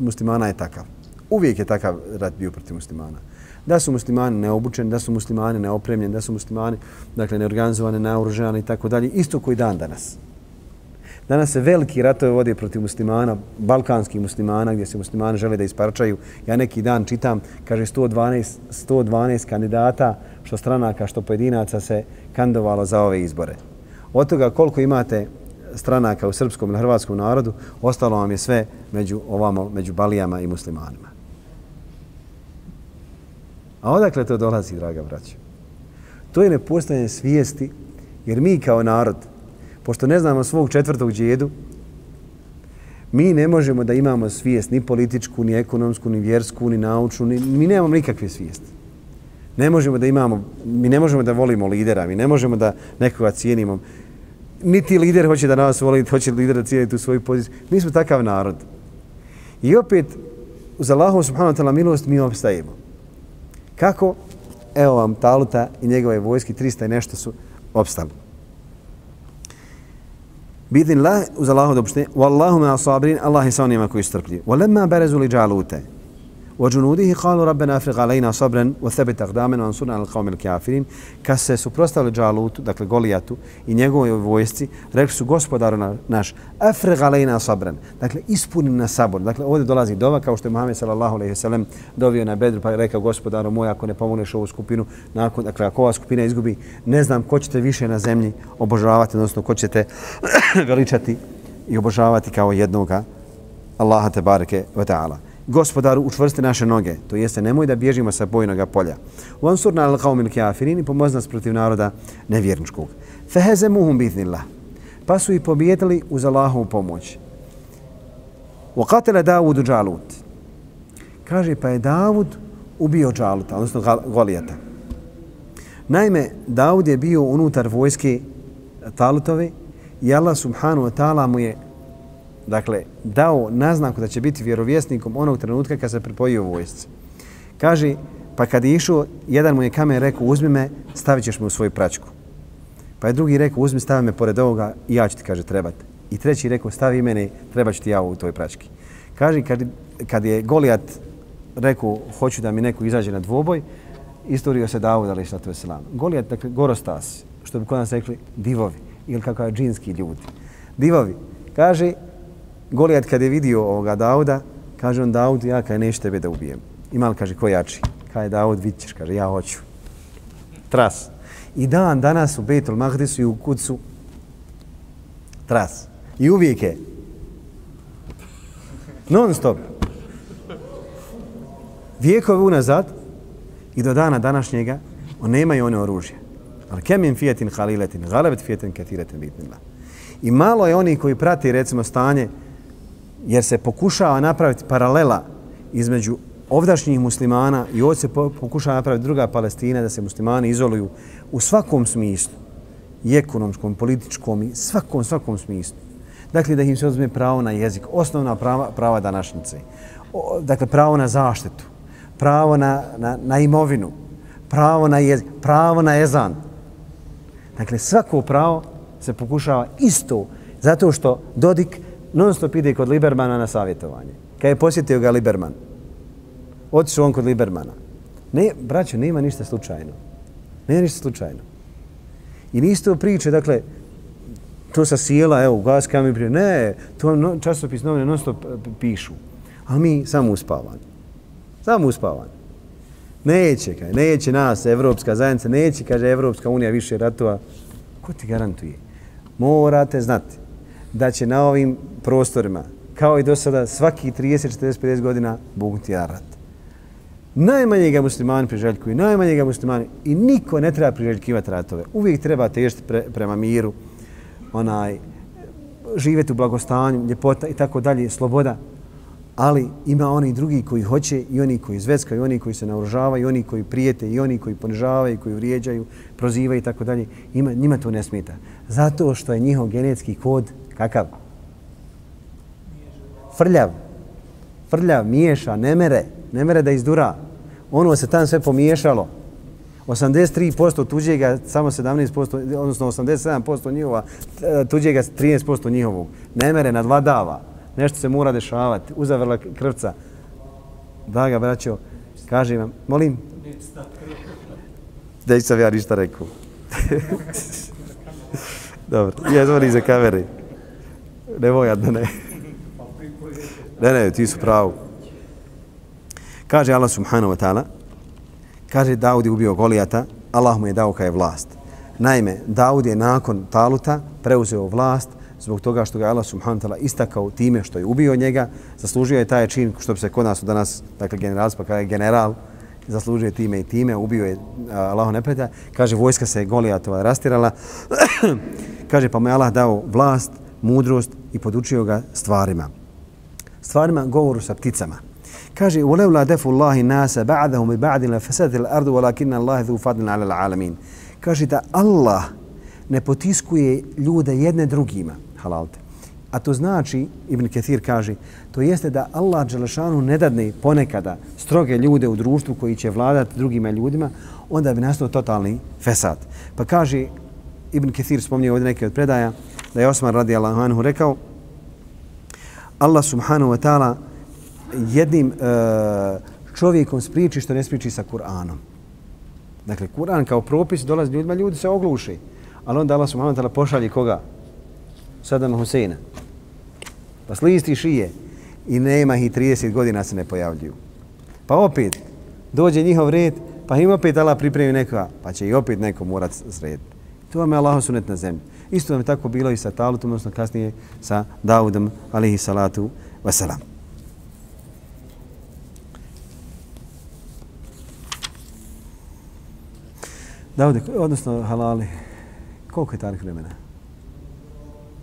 [SPEAKER 2] muslimana je takav. Uvijek je takav rad bio protiv muslimana da su muslimani neobučeni, da su muslimani neopremljeni, da su muslimani dakle, neorganizovani, naoružani i tako dalje, isto koji dan danas. Danas se veliki ratovi vode protiv muslimana, balkanskih muslimana, gdje se muslimani žele da isparčaju. Ja neki dan čitam, kaže 112, 112 kandidata, što stranaka, što pojedinaca se kandovalo za ove izbore. Od toga koliko imate stranaka u srpskom ili hrvatskom narodu, ostalo vam je sve među ovamo, među balijama i muslimanima. A odakle to dolazi, draga braća? To je nepostanje svijesti, jer mi kao narod, pošto ne znamo svog četvrtog djedu, mi ne možemo da imamo svijest ni političku, ni ekonomsku, ni vjersku, ni naučnu, ni, mi nemamo nikakve svijesti. Ne možemo da imamo, mi ne možemo da volimo lidera, mi ne možemo da nekoga cijenimo. Niti lider hoće da nas voli, hoće lider da cijeni tu svoju poziciju. Mi smo takav narod. I opet, uz Allahom subhanahu wa ta'la milost mi obstajemo. Kako? Evo vam Taluta i njegove vojske, 300 i nešto su obstali. Bidin la, uz Allahu dopuštenje, Wallahu me asabrin, Allah je sa onima koji strplji. Walemma berezu li džalute, وجنوده قالوا ربنا افرغ علينا صبرا وثبت اقدامنا وانصرنا على القوم الكافرين kad se suprotstavili Džalutu, dakle Golijatu i njegovoj vojsci, rekli su gospodaru naš, afrag alejna sabran, dakle ispuni na sabor. Dakle, ovdje dolazi dova, kao što je Muhammed sallallahu alejhi ve sellem dovio na Bedru, pa je rekao gospodaru moj, ako ne pomogneš ovu skupinu, nakon, dakle, ako ova skupina izgubi, ne znam ko ćete više na zemlji obožavati, odnosno ko ćete veličati i obožavati kao jednoga Allaha te bareke ve ta'ala gospodaru, učvrsti naše noge. To jeste, nemoj da bježimo sa bojnog polja. Vansur na al-qawmil kafirin i pomoz nas protiv naroda nevjerničkog. Fehezemuhum bithnillah. Pa su i pobijedili uz Allahovu pomoć. Wa qatala Davud Jalut. Kaže, pa je Davud ubio Džaluta, odnosno Golijata. Naime, Davud je bio unutar vojske Talutove i Allah subhanahu wa ta'ala mu je dakle, dao naznaku da će biti vjerovjesnikom onog trenutka kad se pripojio vojsci. Kaže, pa kad je išao, jedan mu je kamen rekao, uzmi me, stavit ćeš me u svoju pračku. Pa je drugi rekao, uzmi, stavi me pored ovoga i ja ću ti, kaže, trebat. I treći rekao, stavi mene, treba ću ti ja u toj prački. Kaže, kad, kad je Golijat rekao, hoću da mi neko izađe na dvoboj, istorio se Davud, ali šta to je selam. Golijat, dakle, gorostas, što bi kod nas rekli, divovi, ili kako je džinski ljudi divovi. Kaže, Golijat kad je vidio ovoga Dauda, kaže on Daud, ja kaj neću tebe da ubijem. Imal kaže, ko jači? Kaj Daud, vidit ćeš, kaže, ja hoću. Tras. I dan danas u Betul Mahdisu i u Kucu tras. I uvijek je. Non stop. Vijekove unazad i do dana današnjega on nemaju one oružje. Ali kemin fijetin haliletin, galebet fijetin katiretin bitnila. I malo je oni koji prati recimo stanje jer se pokušava napraviti paralela između ovdašnjih muslimana i ovdje se pokušava napraviti druga Palestina da se muslimani izoluju u svakom smislu i ekonomskom, političkom i svakom, svakom smislu. Dakle, da im se odzme pravo na jezik, osnovna prava, prava današnjice. O, dakle, pravo na zaštitu, pravo na, na, na imovinu, pravo na jezik, pravo na ezan. Dakle, svako pravo se pokušava isto, zato što Dodik non stop ide kod Libermana na savjetovanje. Kad je posjetio ga Liberman, otišao on kod Libermana. Ne, braćo, nema ništa slučajno. Nema ništa slučajno. I niste to priče, dakle, to sa sjela, evo, gas mi prije, ne, to no, časopis novine non stop e, pišu. A mi samo uspavani. Samo uspavani. Neće, kaže, neće nas, Evropska zajednica, neće, kaže, Evropska unija više ratova. Ko ti garantuje? Morate znati da će na ovim prostorima, kao i do sada, svaki 30, 40, 50 godina bugnuti rat. Najmanje ga muslimani priželjkuju, najmanje ga muslimani i niko ne treba priželjkivati ratove. Uvijek treba težiti pre, prema miru, onaj, živjeti u blagostanju, ljepota i tako dalje, sloboda. Ali ima oni drugi koji hoće i oni koji zveckaju, i oni koji se naoružavaju, i oni koji prijete, i oni koji ponižavaju, i koji vrijeđaju, prozivaju i tako dalje. Ima, njima to ne smeta. Zato što je njihov genetski kod kakav? Frljav. Frljav, miješa, ne mere ne mere da izdura. Ono se tam sve pomiješalo. 83% tuđega, samo 17%, odnosno 87% njihova, e, tuđega 13% njihovog. Ne mere nadvladava. Nešto se mora dešavati. Uzavrla krvca. Da ga, braćo, kažem vam, molim. Da sam ja ništa rekao. Dobro, ja zvoni za kamere. Ne ne. Ne, ne, ti su pravu. Kaže Allah subhanahu wa ta'ala, kaže Daud je ubio Golijata, Allah mu je dao kaj vlast. Naime, Daud je nakon Taluta preuzeo vlast zbog toga što ga Allah subhanahu wa ta'ala istakao time što je ubio njega, zaslužio je taj čin što bi se kod nas danas, dakle general, pa kada je general, zaslužio je time i time, ubio je Allah nepreda. Kaže, vojska se Golijatova rastirala. kaže, pa mu je Allah dao vlast, mudrost i podučio ga stvarima. Stvarima govoru sa pticama. Kaže, وَلَوْلَا دَفُ اللَّهِ نَاسَ بَعْدَهُمْ بِبَعْدٍ لَفَسَدِ الْأَرْضُ وَلَكِنَّ اللَّهِ ذُو فَضْلٍ عَلَى الْعَالَمِينَ Kaže da Allah ne potiskuje ljude jedne drugima, halalte. A to znači, Ibn Kathir kaže, to jeste da Allah Đelešanu ne dadne ponekada stroge ljude u društvu koji će vladati drugima ljudima, onda bi nastao totalni fesad. Pa kaže, Ibn Kathir spomnio ovdje neke od predaja, da je Osman radi Allahu rekao, Allah subhanahu wa ta'ala jednim e, čovjekom spriči što ne spriči sa Kur'anom. Dakle, Kur'an kao propis dolazi ljudima, ljudi se ogluši. Ali onda Allah subhanahu wa ta'ala pošalje koga? Sadama Huseina. Pa slisti šije i nema ih 30 godina se ne pojavljuju. Pa opet, dođe njihov red, pa im opet Allah pripremi nekoga, pa će i opet neko morat srediti. To vam je Allah sunet na zemlji. Isto vam je tako bilo i sa Talutom, odnosno kasnije sa Daudom, alihi salatu wasalam. Davide, odnosno halali, koliko je tarih vremena?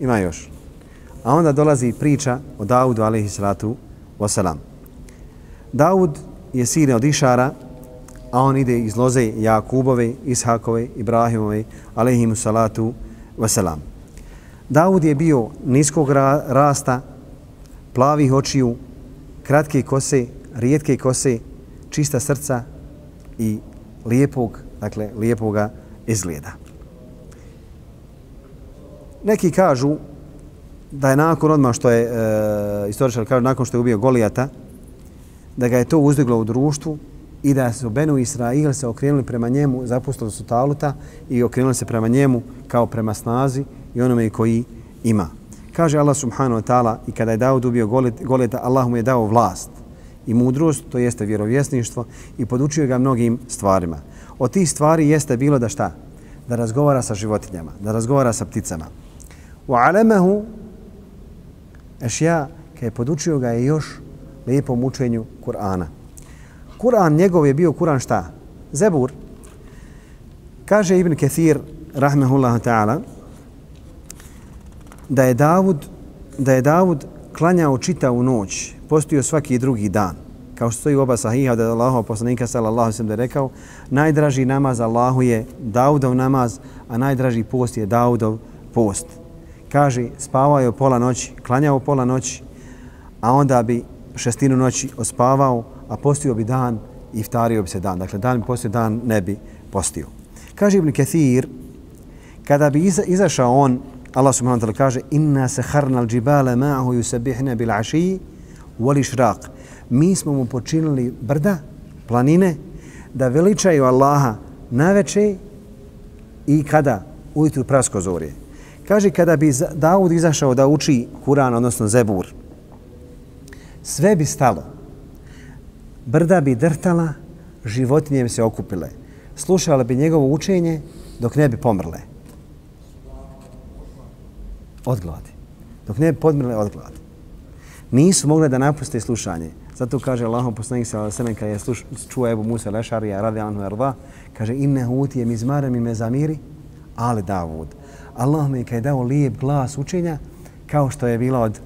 [SPEAKER 2] Ima još. A onda dolazi priča o Daudu, alaihi salatu wasalam. Daud je sin od Išara, a on ide iz loze Jakubove, Ishakove, Ibrahimove, alaihimu salatu wasalam. Daud je bio niskog rasta, plavih očiju, kratke kose, rijetke kose, čista srca i lijepog dakle, lijepoga izgleda. Neki kažu da je nakon odmah što je, e, istoričar kažu, nakon što je ubio Golijata, da ga je to uzdiglo u društvu i da su Benu Israil se okrenuli prema njemu, zapustili su Taluta i okrenuli se prema njemu kao prema snazi i onome koji ima. Kaže Allah subhanahu wa ta'ala i kada je Daud ubio Goleta, Allah mu je dao vlast i mudrost, to jeste vjerovjesništvo i podučio ga mnogim stvarima. Od tih stvari jeste bilo da šta? Da razgovara sa životinjama, da razgovara sa pticama. U alemahu ešja, kada je podučio ga je još lijepom učenju Kur'ana. Kur'an njegov je bio Kur'an šta? Zebur. Kaže Ibn Kathir, rahmehullah ta'ala, da je Davud, da je Davud klanjao čita u noć, postio svaki drugi dan. Kao što stoji u oba sahiha da je Allahov poslanika sallallahu sallam da je rekao, najdraži namaz Allahu je Daudov namaz, a najdraži post je Daudov post. Kaže, spavao je pola noći, klanjao pola noći, a onda bi šestinu noći ospavao, a postio bi dan i iftario bi se dan. Dakle, dan bi postio, dan ne bi postio. Kaže Ibn Kathir, kada bi iza, izašao on, Allah subhanahu wa ta'ala kaže, inna se harnal džibale ma'ahu yusabihne bil aši wal ishraq. Mi smo mu počinili brda, planine, da veličaju Allaha na veče i kada? Ujutru prasko zorje. Kaže, kada bi Daud izašao da uči Kur'an, odnosno Zebur, sve bi stalo. Brda bi drtala, životinje bi se okupile. Slušale bi njegovo učenje dok ne bi pomrle. Od gladi. Dok ne bi podmrle od gladi. Nisu mogle da napuste slušanje. Zato kaže Allahom poslanik sa ala kada je sluš, čuo Ebu Musa Lešarija radi anhu erda, kaže inne hutije mi i me zamiri, ali Davud. Allah mi je dao lijep glas učenja kao što je bila od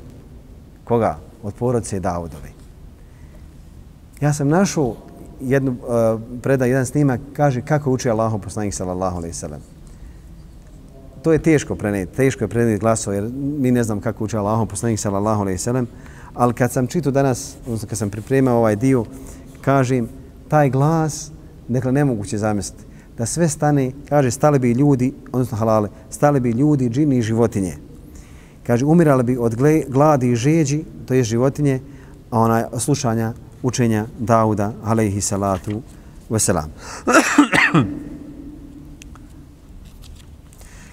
[SPEAKER 2] koga? Od porodice Davudove. Ja sam našao jednu uh, predaj, jedan snimak, kaže kako uči Allahu poslanik sallallahu alaihi sallam. To je teško preneti, teško je preneti glaso, jer mi ne znam kako uči Allahu poslanik sallallahu alaihi sallam. Ali kad sam čitao danas, odnosno kad sam pripremao ovaj dio, kažem, taj glas, nekle nemoguće zamisliti, da sve stane, kaže, stali bi ljudi, odnosno halale, stali bi ljudi, džini i životinje. Kaže, umirali bi od gladi i žeđi, to je životinje, a ona slušanja učenja Dauda, alaihi salatu wasalam.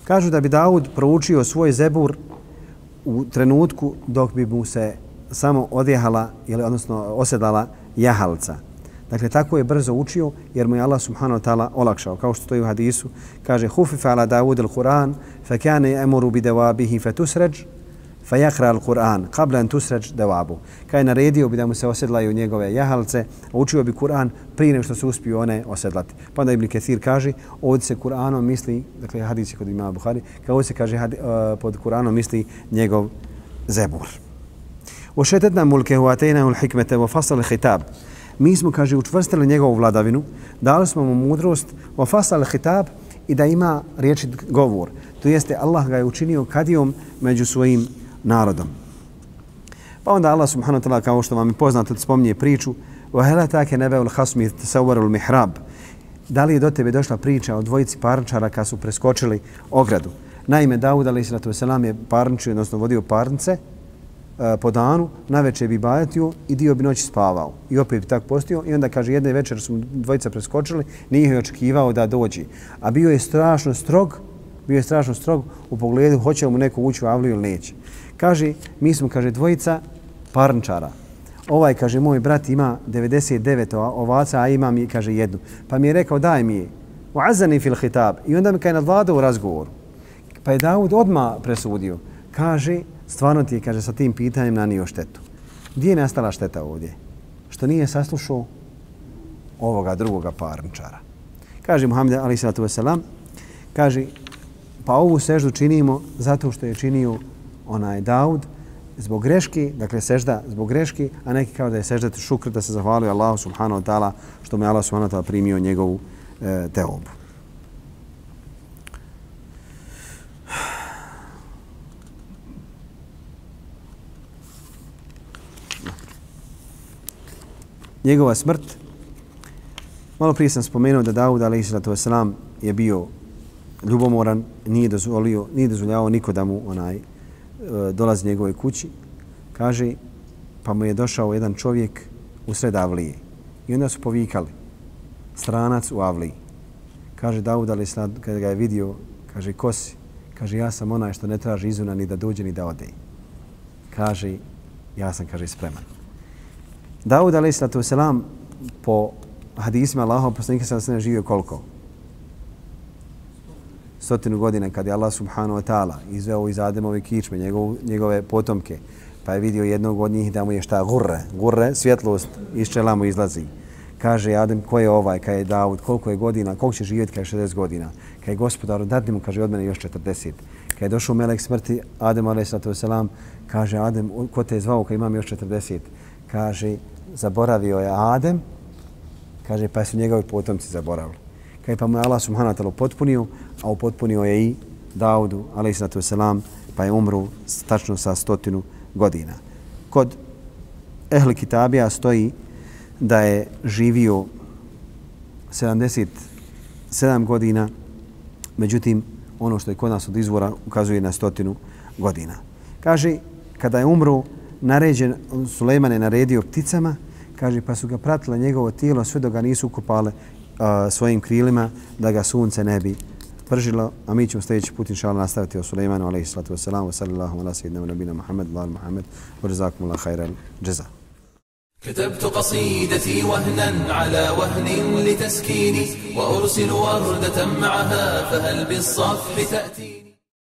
[SPEAKER 2] Kažu da bi Daud proučio svoj zebur u trenutku dok bi mu se samo odjehala, ili odnosno osedala jahalca. Dakle, tako je brzo učio jer mu je Allah subhanahu wa ta'ala olakšao. Kao što stoji u hadisu, kaže Hufifa ala Dawud al-Quran, fa kane emuru bi devabihi fa tusređ, fa al-Kur'an, qabla qablan tusrađ devabu. Kaj naredio bi da mu se osedlaju njegove jahalce, a učio bi Kur'an prije nego što se uspiju one osedlati. Pa onda Ibn Kathir kaže, ovdje se Kur'anom misli, dakle hadis je kod imama Buhari, kao ovdje se kaže hadi, uh, pod Kur'anom misli njegov zebur. U šetetna mulke hu atejna ul hikmete u fasal hitab. Mi smo, kaže, učvrstili njegovu vladavinu, dali smo mu mudrost u fasal hitab i da ima riječi govor. To jeste, Allah ga je učinio kadijom među svojim narodom. Pa onda Allah subhanahu wa ta'ala, kao što vam je poznato, spominje priču, wa تَاكَ take الْحَسْمِ hasmi الْمِحْرَابِ mihrab. Da li je do tebe došla priča o dvojici parničara kad su preskočili ogradu? Naime, Dawud a.s. je parničio, odnosno vodio parnice, E, po danu, na večer bi bajatio i dio bi noći spavao. I opet bi tako postio. I onda kaže, jedne večer su dvojica preskočili, nije je očekivao da dođi. A bio je strašno strog, bio je strašno strog u pogledu hoće mu neko ući u avliju ili neće. Kaže, mi smo, kaže, dvojica parnčara. Ovaj, kaže, moj brat ima 99 ovaca, a imam, mi, kaže, jednu. Pa mi je rekao, daj mi je. Uazani fil hitab. I onda mi kaj nadvladao u razgovoru. Pa je Daud odma presudio. Kaže, stvarno ti je, kaže, sa tim pitanjem nanio štetu. Gdje je nastala šteta ovdje? Što nije saslušao ovoga drugoga parničara. Kaže Muhammed Ali Sallatu Veselam, kaže, pa ovu seždu činimo zato što je činio onaj Daud zbog greški, dakle sežda zbog greški, a neki kao da je sežda šukr da se zahvalio Allahu subhanahu wa ta'ala što mu je Allah subhanahu wa ta'ala primio njegovu e, teobu. njegova smrt, malo prije sam spomenuo da Dawud a.s. je bio ljubomoran, nije dozvolio, nije dozvoljavao niko da mu onaj e, dolazi njegove kući. Kaže, pa mu je došao jedan čovjek u sred Avlije. I onda su povikali, stranac u Avliji. Kaže Davud ali sad kada ga je vidio, kaže, ko si? Kaže, ja sam onaj što ne traži izuna ni da dođe ni da ode. kaže, ja sam, kaže, spreman. Daud, alaih selam po hadisima Allahov poslanika sam se živio koliko? Stotinu godina kad je Allah subhanahu wa ta'ala izveo iz Ademove kičme, njegov, njegove potomke, pa je vidio jednog od njih da mu je šta gurre, gurre, svjetlost iz čela mu izlazi. Kaže Adem, ko je ovaj, kaj je Daud, koliko je godina, koliko će živjeti, kaj je 60 godina. Kaj je gospodaru, dadni mu, kaže, od mene još 40. Kaj je došao melek smrti, Adem, a.s. kaže, Adem, ko te je zvao, kaj imam još 40. Kaže, zaboravio je Adem, kaže, pa su njegovi potomci zaboravili kaj pa mu je Allah subhanahu wa ta'ala potpunio, a upotpunio je i Daudu, a.s. pa je umru tačno sa stotinu godina. Kod Ehli Kitabija stoji da je živio 77 godina, međutim, ono što je kod nas od izvora ukazuje na stotinu godina. Kaže, kada je umro, naređen, Sulejman je naredio pticama, kaže, pa su ga pratile njegovo tijelo sve dok ga nisu ukopale uh, svojim krilima da ga sunce ne bi pržilo, a mi ćemo sljedeći put inša Allah nastaviti o Sulejmanu, alaihi sallatu wasalam, wa sallallahu ala sayyidina nabina Muhammed, Allah Muhammed, wa rizakum Allah khairan jaza.
[SPEAKER 1] كتبت قصيدتي وهنا على وهن لتسكيني وأرسل وردة معها فهل بالصفح تأتيني